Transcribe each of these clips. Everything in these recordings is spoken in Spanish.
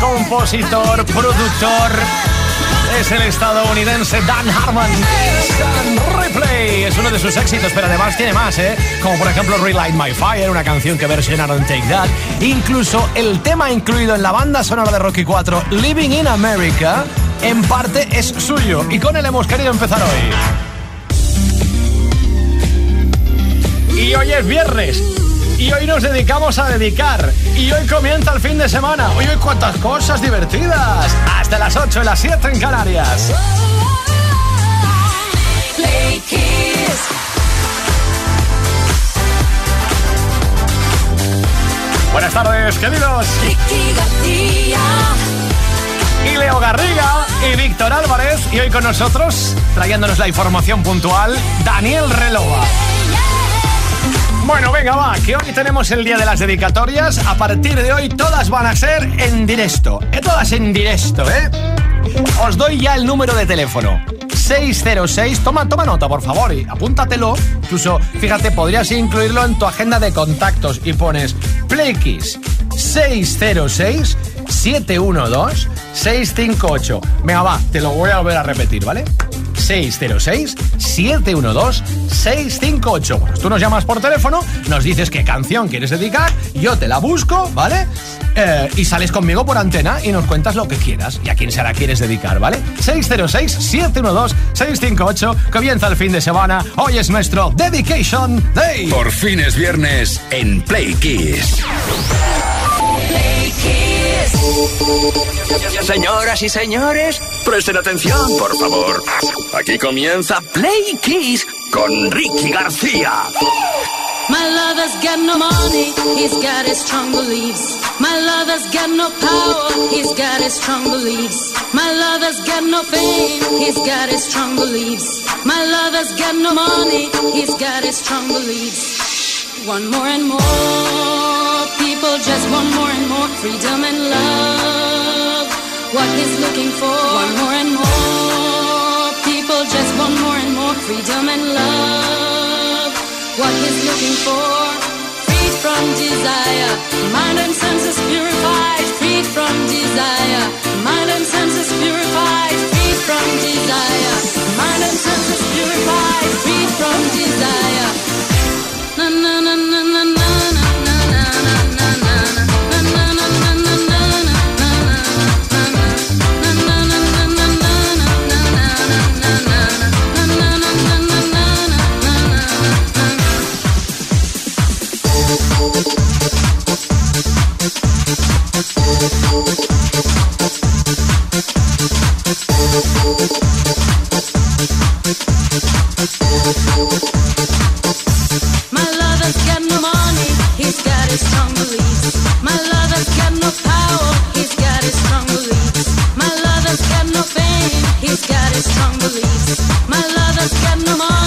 Compositor, productor. Es el estadounidense Dan Harmon. Replay es uno de sus éxitos, pero además tiene más, ¿eh? Como por ejemplo Relight My Fire, una canción que versionaron Take That. Incluso el tema incluido en la banda sonora de Rocky 4, Living in America, en parte es suyo. Y con él hemos querido empezar hoy. Y hoy es viernes y hoy nos dedicamos a dedicar. Y hoy comienza el fin de semana. Hoy hay cuántas cosas divertidas. Hasta las 8 y las 7 en Canarias. Buenas tardes, queridos. Y Leo Garriga y Víctor Álvarez. Y hoy con nosotros, trayéndonos la información puntual, Daniel Relova. Bueno, venga, va, que hoy tenemos el día de las dedicatorias. A partir de hoy todas van a ser en directo. Eh, todas en directo, ¿eh? Os doy ya el número de teléfono. 606, toma, toma nota, por favor, y apúntatelo. Incluso, fíjate, podrías incluirlo en tu agenda de contactos y pones PlayKiss 606 712 658. Venga, va, te lo voy a volver a repetir, ¿vale? 606-712-658. Bueno, tú nos llamas por teléfono, nos dices qué canción quieres dedicar, yo te la busco, ¿vale? Eh, y sales conmigo por antena y nos cuentas lo que quieras y a quién se la quieres dedicar, ¿vale? 606-712-658. Comienza el fin de semana. Hoy es nuestro Dedication Day. Por fin es viernes en Play Kiss. Play Kiss. Señoras y señores, presten atención, por favor. Aquí comienza Play Kiss con Ricky García. My lover's got no money, he's got his strong beliefs. My lover's got no power, he's got his strong beliefs. My lover's got no fame, he's got his strong beliefs. My lover's got no money, he's got his strong beliefs. One more and more people just want more and more freedom and love. What he's looking for, one more and more people just want more and more freedom and love. What he's looking for, freed from desire, mind and senses purified, freed from desire, mind and senses purified, freed from desire, mind and senses purified, freed from desire. Na na na na na na he's got his strong beliefs. My lover's got no power, he's got his strong belief, my love of cam no power,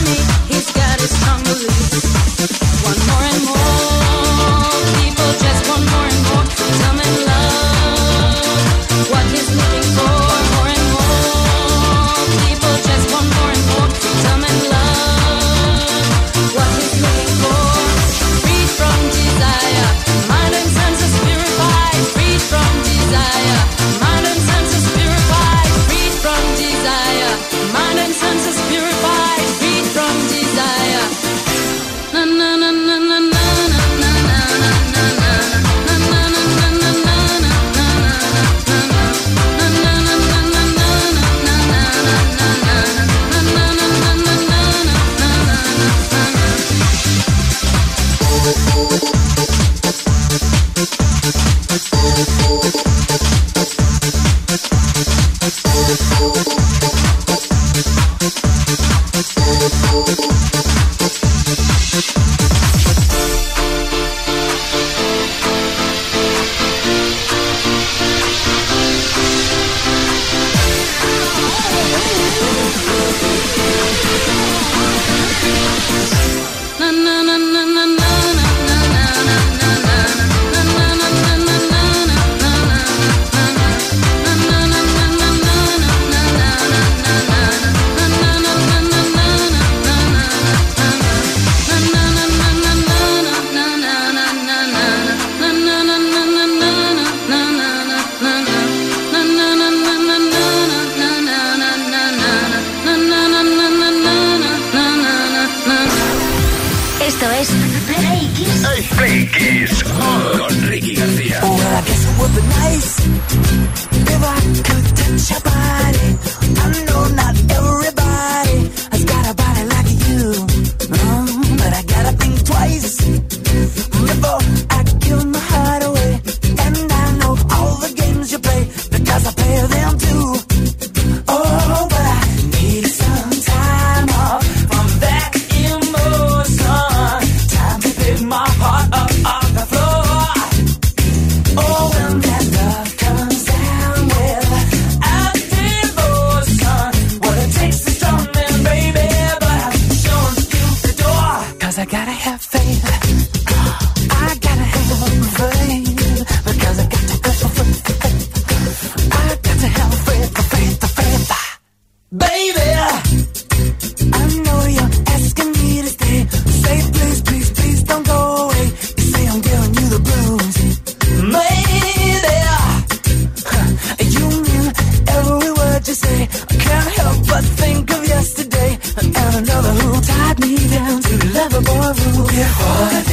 What?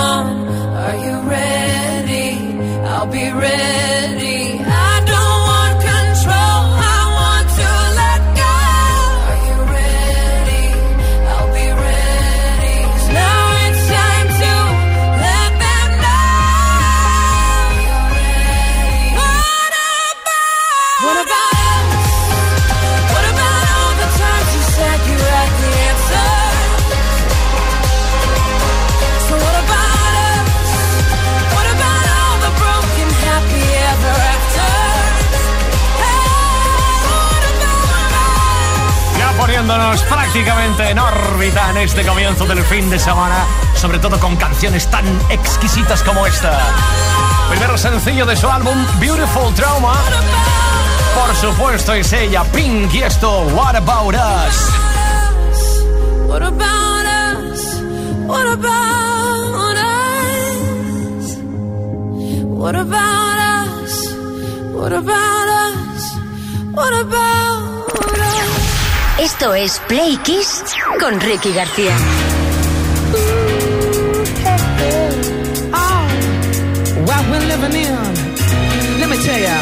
On, are you ready? I'll be ready. Prácticamente en órbita en este comienzo del fin de semana, sobre todo con canciones tan exquisitas como esta. Primero sencillo de su álbum Beautiful Trauma. Por supuesto es ella, Pink, y esto, What About Us. What about us? What about us? What about us? What about us? What about? Esto es Play Kiss con Ricky García. what we're living in. Let me tell ya.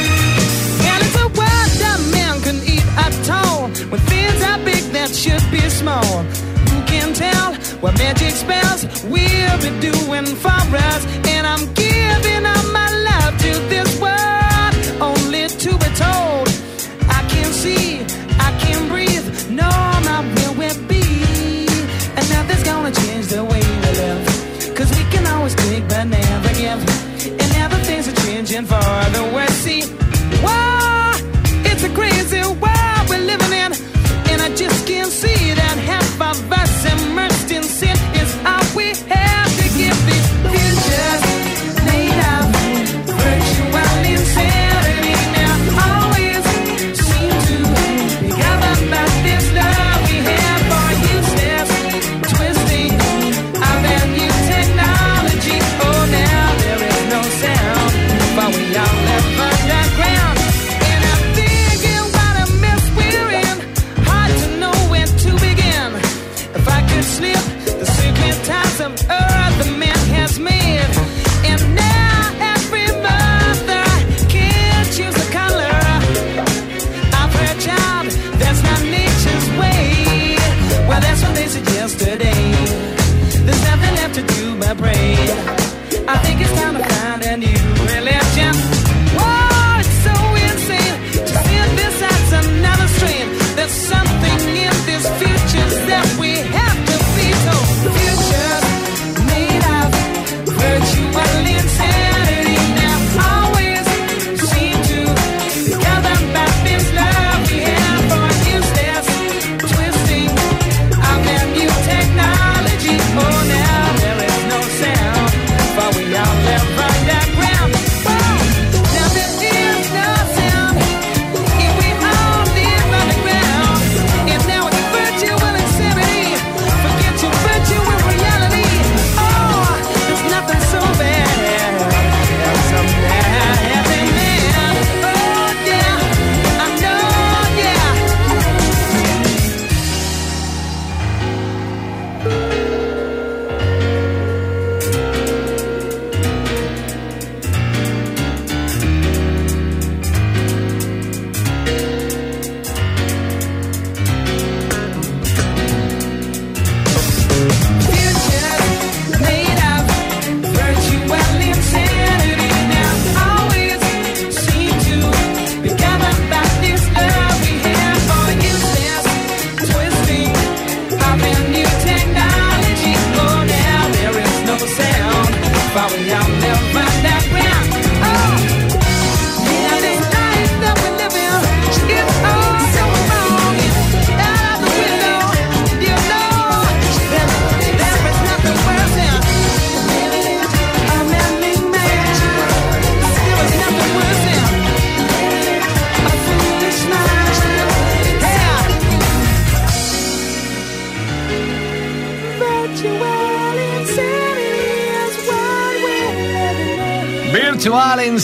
It's a world that can all. When things are big that should be small. Who can tell what magic spells we'll be doing for us? And I'm giving up my love to this world,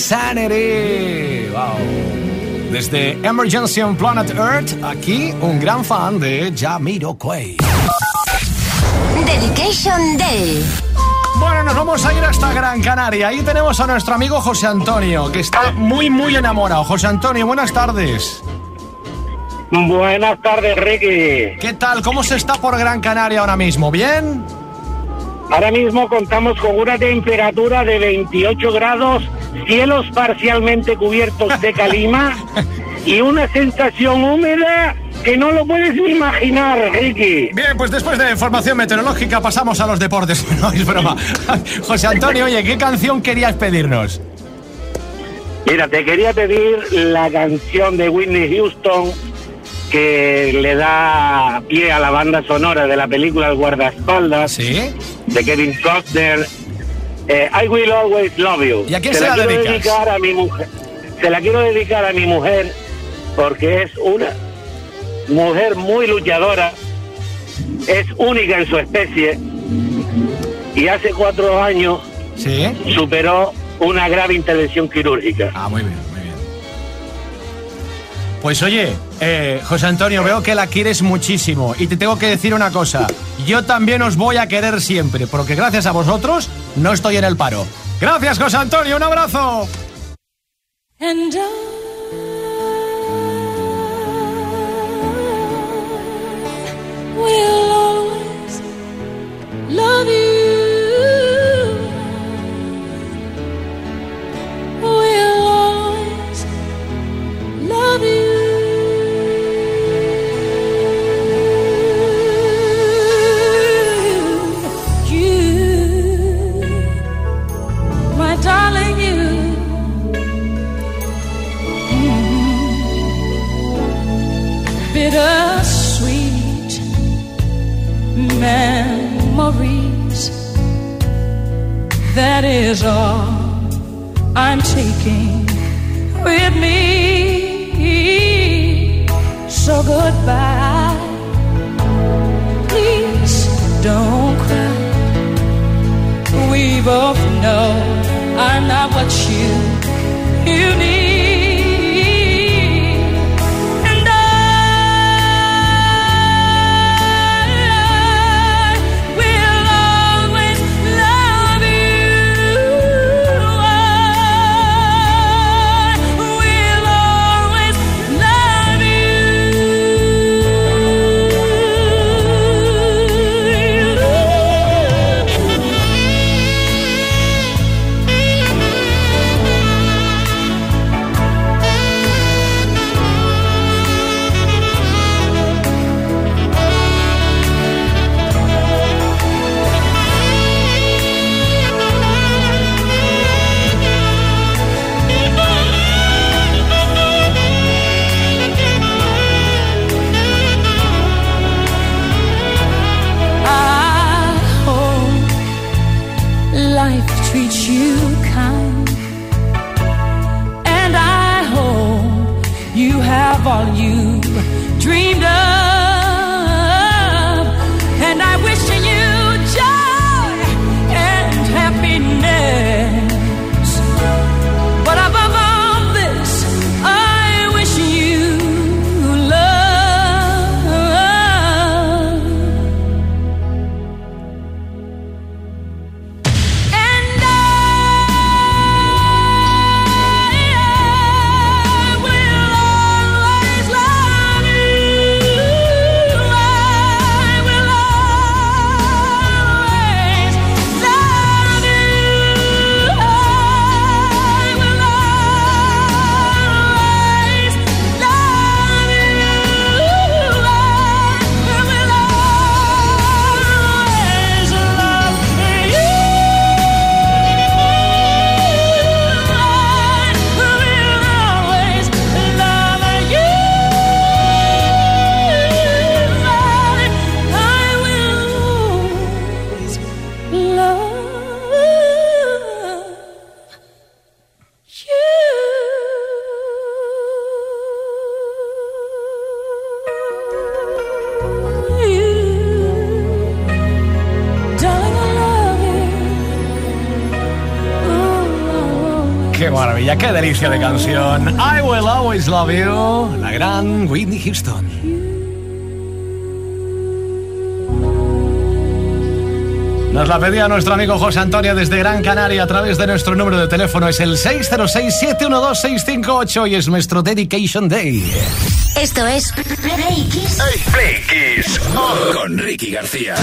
Insanity. Wow. Desde Emergency on Planet Earth, aquí un gran fan de Jamiroquai. Dedication Day. Bueno, nos vamos a ir hasta Gran Canaria. Ahí tenemos a nuestro amigo José Antonio, que está muy, muy enamorado. José Antonio, buenas tardes. Buenas tardes, Ricky. ¿Qué tal? ¿Cómo se está por Gran Canaria ahora mismo? ¿Bien? Ahora mismo contamos con una temperatura de 28 grados, cielos parcialmente cubiertos de calima y una sensación húmeda que no lo puedes ni imaginar, Ricky. Bien, pues después de información meteorológica pasamos a los deportes. No, es broma. José Antonio, oye, ¿qué canción querías pedirnos? Mira, te quería pedir la canción de Whitney Houston, que le da pie a la banda sonora de la película El guardaespaldas de Kevin Costner. Eh, I Will Always Love You. ¿Y a quién se, se la quiero dedicas? dedicar a mi mujer. Se la quiero dedicar a mi mujer porque es una mujer muy luchadora, es única en su especie y hace cuatro años Sí. superó una grave intervención quirúrgica. Ah, muy bien. Pues oye, eh, José Antonio, veo que la quieres muchísimo y te tengo que decir una cosa. Yo también os voy a querer siempre, porque gracias a vosotros no estoy en el paro. Gracias, José Antonio, un abrazo. Maravilla, qué delicia de canción. I will always love you, la gran Whitney Houston. Nos la pedía nuestro amigo José Antonio desde Gran Canaria a través de nuestro número de teléfono. Es el 606-712-658 y es nuestro Dedication Day. Esto es Play Kiss. Play Kiss con Ricky García.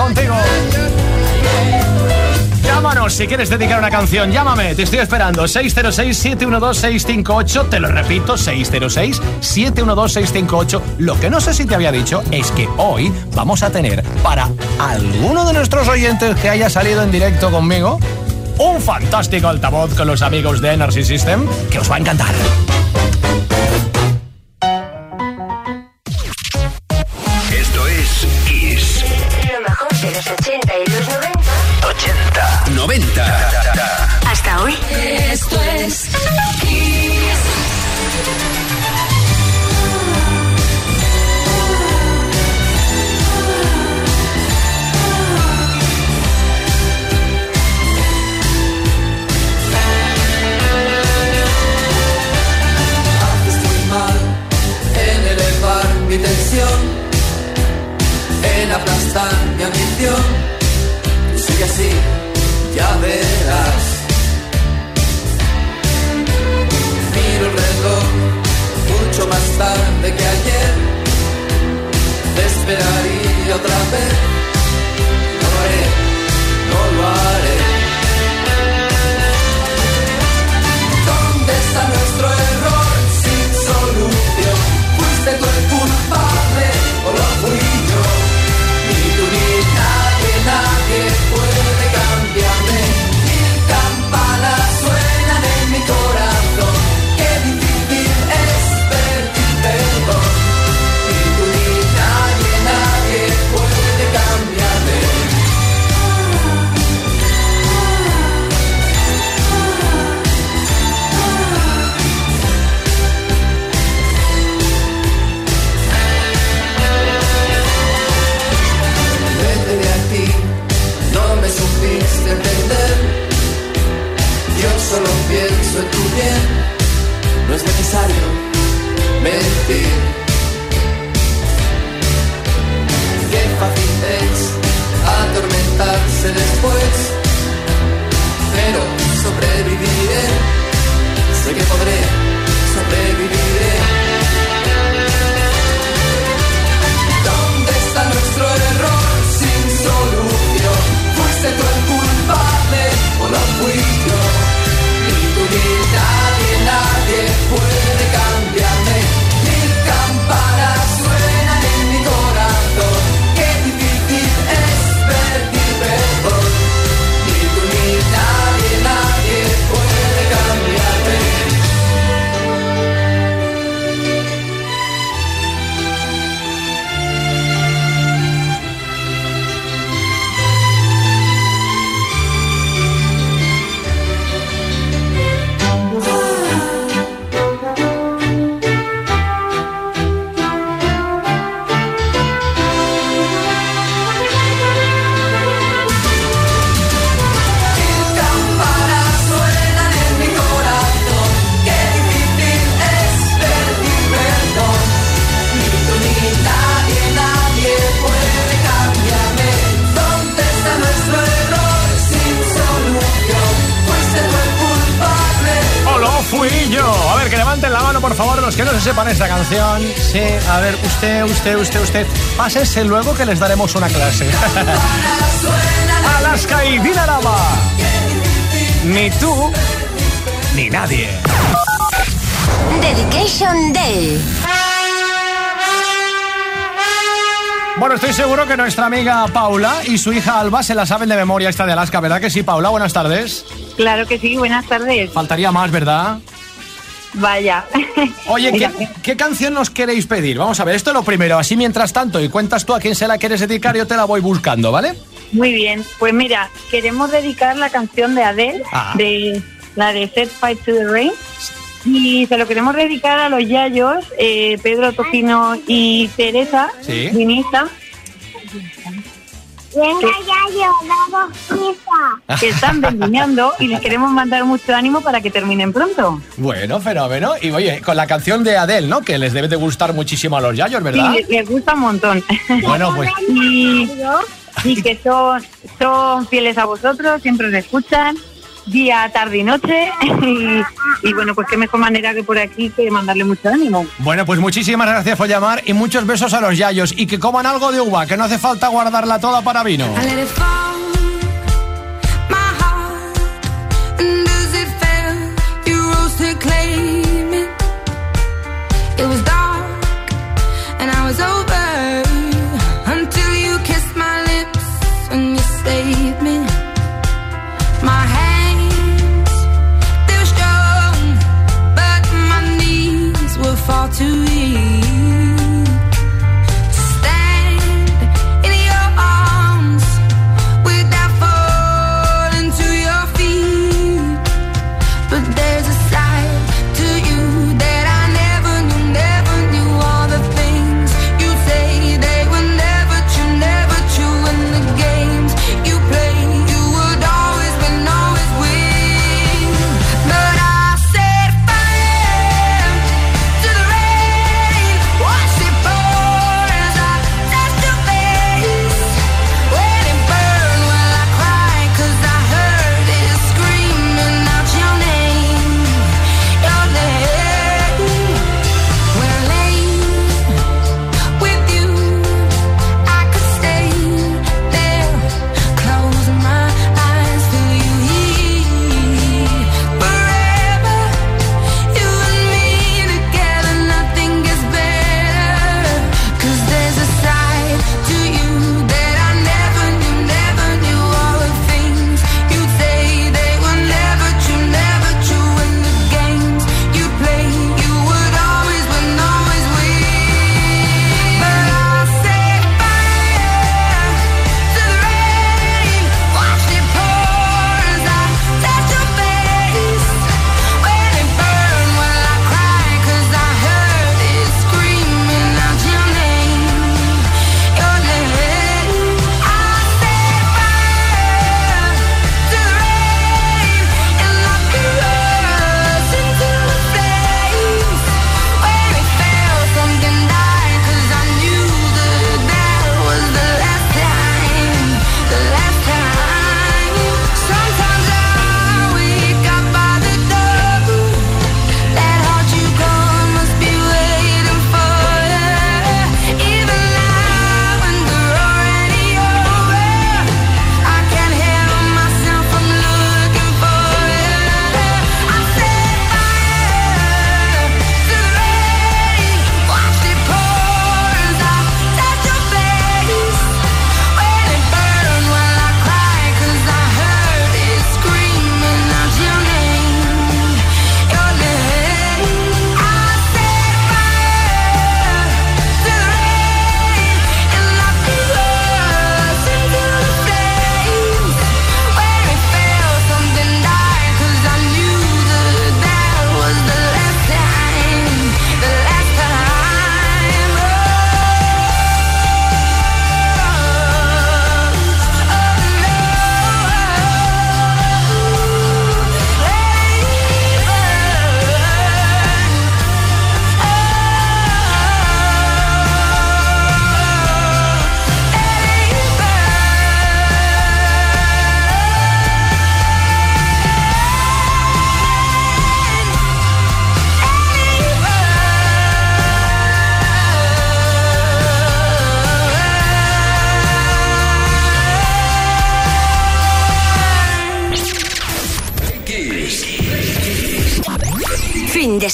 contigo. Llámanos si quieres dedicar una canción. Llámame, te estoy esperando. 606-712-658. Te lo repito, 606-712-658. Lo que no sé si te había dicho es que hoy vamos a tener para alguno de nuestros oyentes que haya salido en directo conmigo un fantástico altavoz con los amigos de Energy System que os va a encantar. Se sepan esta canción. Sí, a ver, usted, usted, usted, usted. Pásense luego que les daremos una clase. Alaska y Dinarama. Ni tú, ni nadie. Dedication Day. Bueno, estoy seguro que nuestra amiga Paula y su hija Alba se la saben de memoria esta de Alaska, ¿verdad que sí, Paula? Buenas tardes. Claro que sí, buenas tardes. Faltaría más, ¿verdad? Vaya. Oye, ¿qué, qué canción nos queréis pedir? Vamos a ver, esto es lo primero. Así mientras tanto, y cuentas tú a quién se la quieres dedicar, yo te la voy buscando, ¿vale? Muy bien, pues mira, queremos dedicar la canción de Adele, Ah. de la de Set Fight to the Rain, y se lo queremos dedicar a los yayos, eh, Pedro Tocino y Teresa, Sí. Vinista, Venga ya, yo, que están vendimiando y les queremos mandar mucho ánimo para que terminen pronto. Bueno, fenómeno. Y oye, con la canción de Adele, ¿no? Que les debe de gustar muchísimo a los yayos, ¿verdad? Sí, les gusta un montón. Bueno, pues y, y que son, son fieles a vosotros, siempre os escuchan, día, tarde y noche. Y, y bueno, pues qué mejor manera que por aquí que mandarle mucho ánimo. Bueno, pues muchísimas gracias por llamar y muchos besos a los yayos. Y que coman algo de uva, que no hace falta guardarla toda para vino.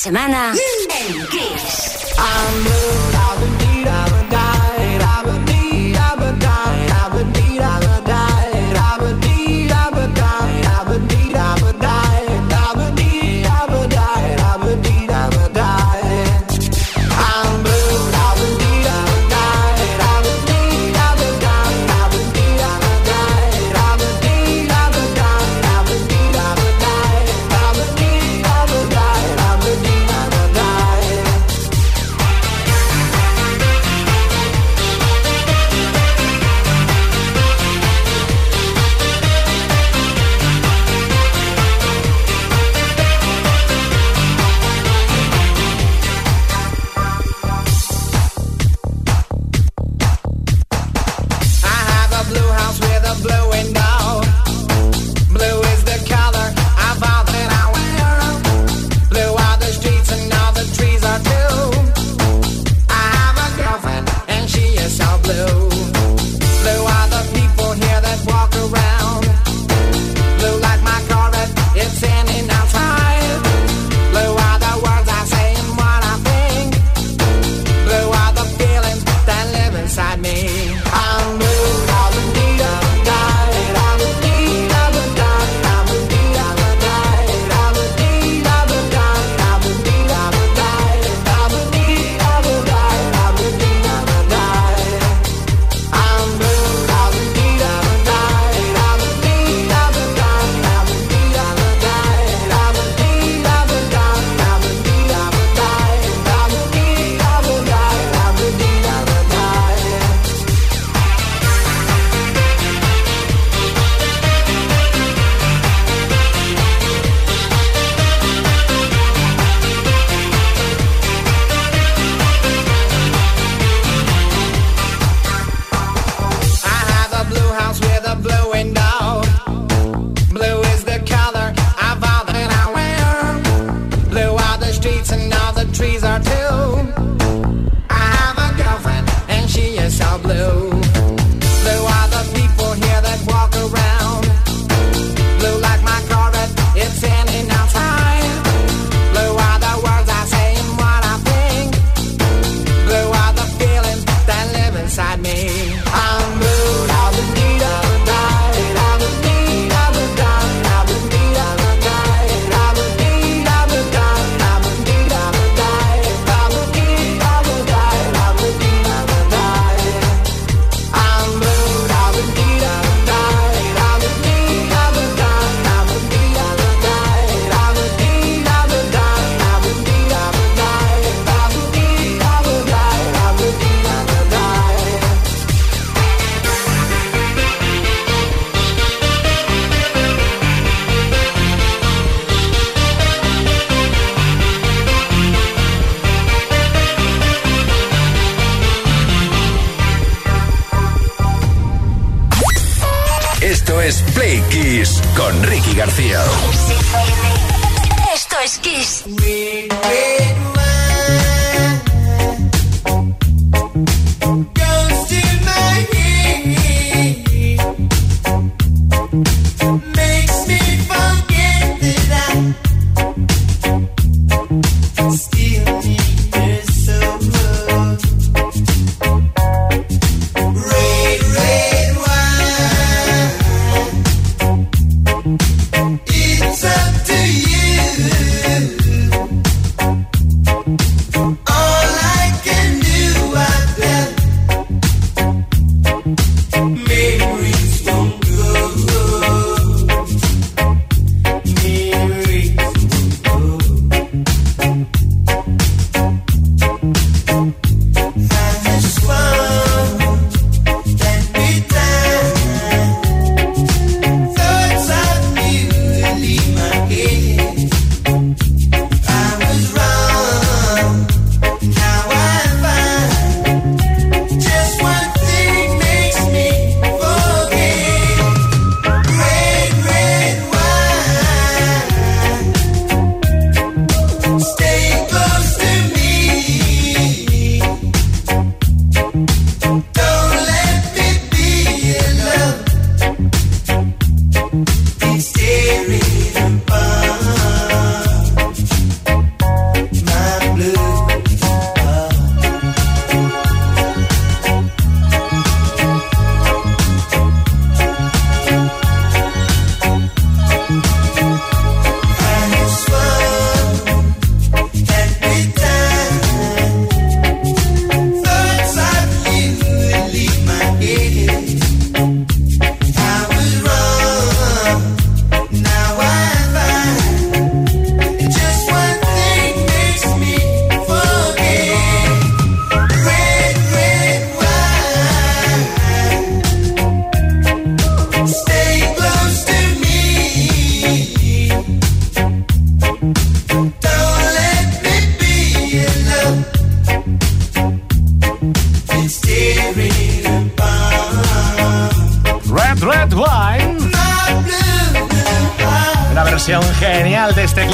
怎么办呢？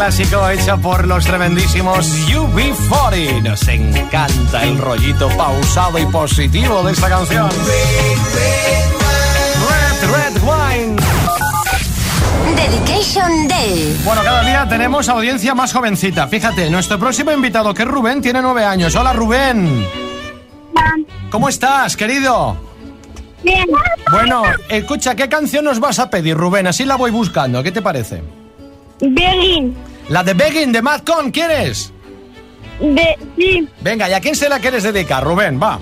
clásico hecha por los tremendísimos UB40. Nos encanta el rollito pausado y positivo de esta canción. Red, red wine. Dedication Day. Bueno, cada día tenemos audiencia más jovencita. Fíjate, nuestro próximo invitado, que es Rubén, tiene nueve años. Hola, Rubén. ¿Cómo estás, querido? Bien. Bueno, escucha, ¿qué canción nos vas a pedir, Rubén? Así la voy buscando. ¿Qué te parece? Berlín. La de Begging de madcon Con, ¿quieres? De, sí. Venga, ¿y a quién se la quieres dedicar, Rubén? Va.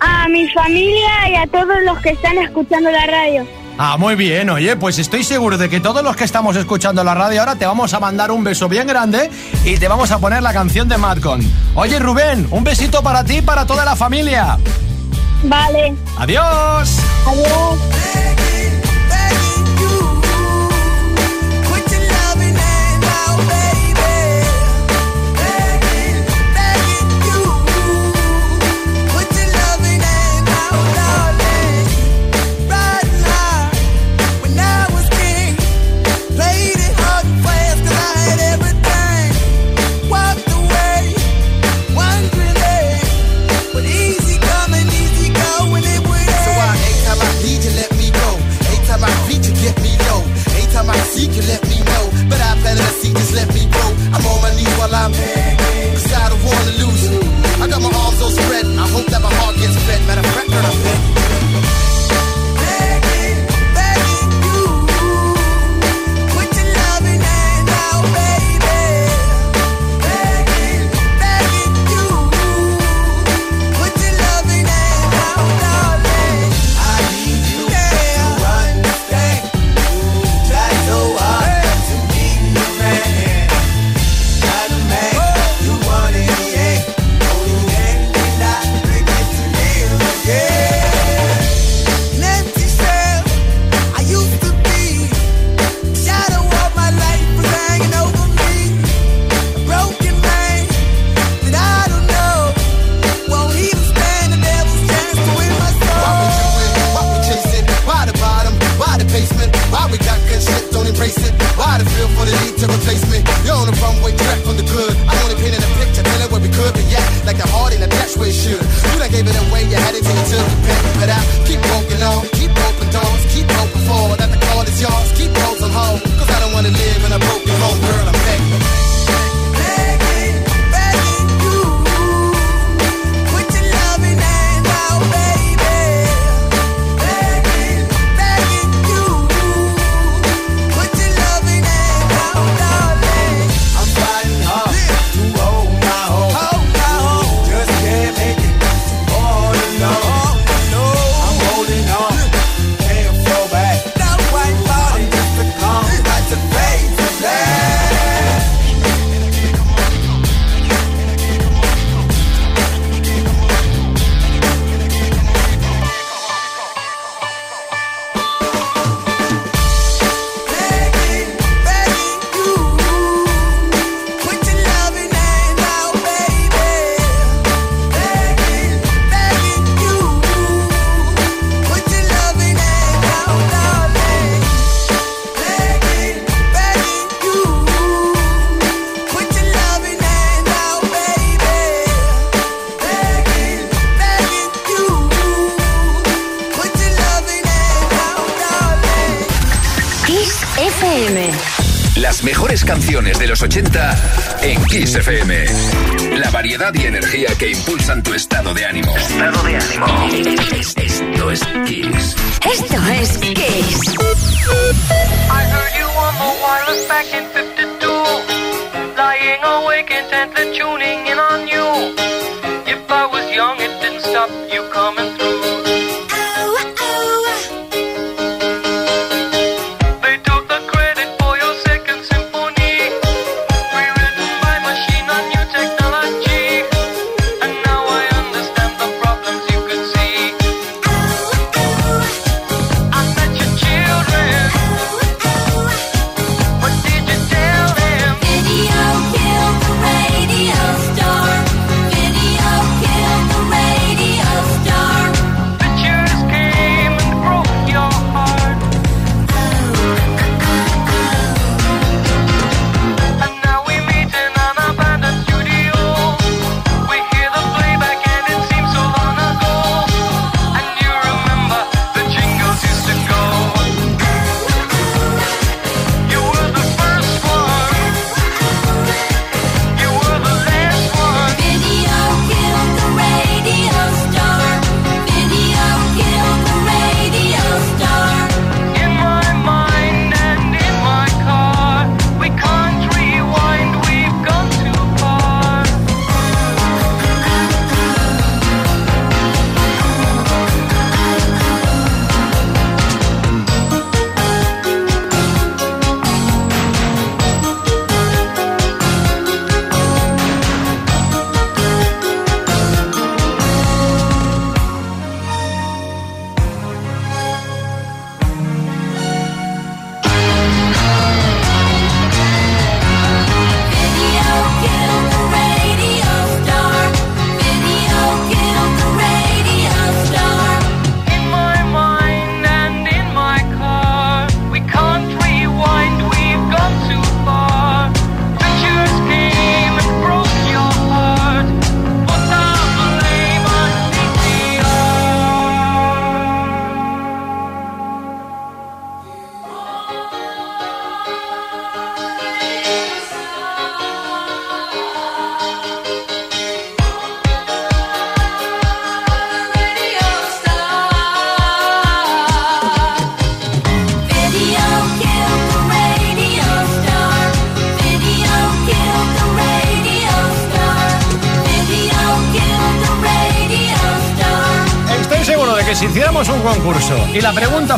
A mi familia y a todos los que están escuchando la radio. Ah, muy bien, oye, pues estoy seguro de que todos los que estamos escuchando la radio ahora te vamos a mandar un beso bien grande y te vamos a poner la canción de Madcon. Oye, Rubén, un besito para ti y para toda la familia. Vale. Adiós. Adiós.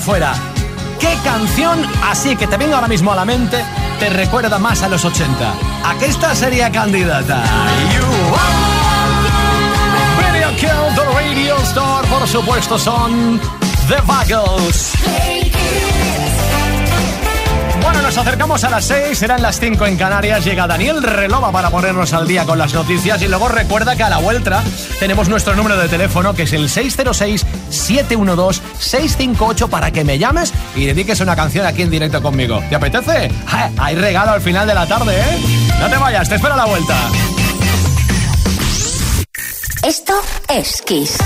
Fuera, ¿qué canción, así que te venga ahora mismo a la mente, te recuerda más a los 80? ¿A qué esta sería candidata? You Radio Kill, The Radio Star, por supuesto, son The Buggles. Nos acercamos a las 6, serán las 5 en Canarias. Llega Daniel Relova para ponernos al día con las noticias. Y luego recuerda que a la vuelta tenemos nuestro número de teléfono, que es el 606-712-658, para que me llames y dediques una canción aquí en directo conmigo. ¿Te apetece? Hay regalo al final de la tarde, ¿eh? No te vayas, te espero a la vuelta. Esto es Kiss.